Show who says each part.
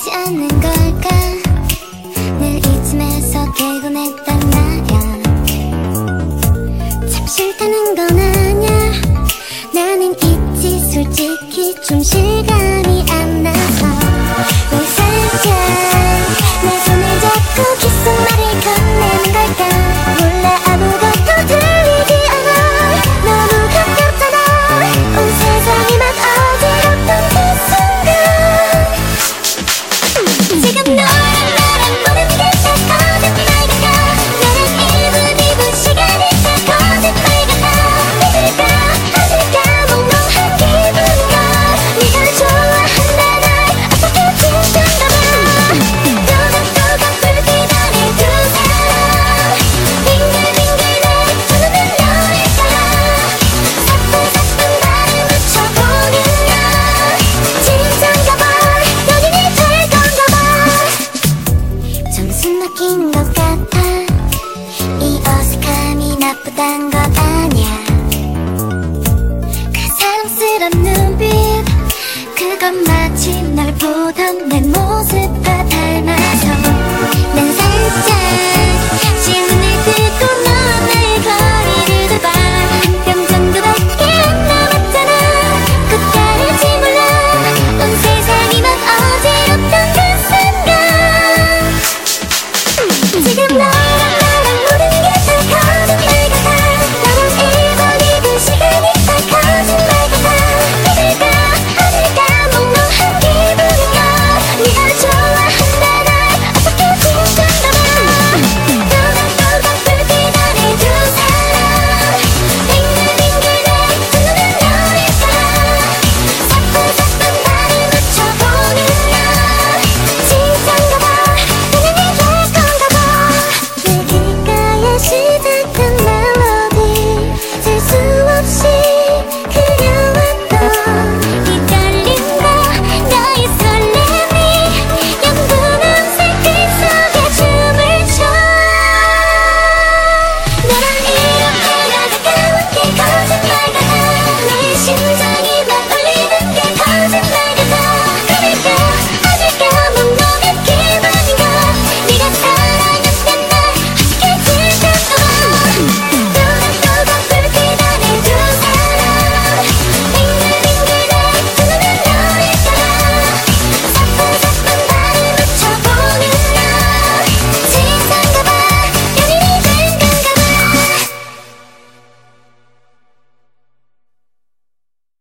Speaker 1: 되지 않는 걸까? 늘 이쯤에서 개운했던 나야. 참 싫다는 건 아냐 나는 있지 솔직히 좀 시간이 안 나서. no 그딴 것 아니야. 그 사랑스런 눈빛 그건 마치 날 보던 내 모습과 닮아서.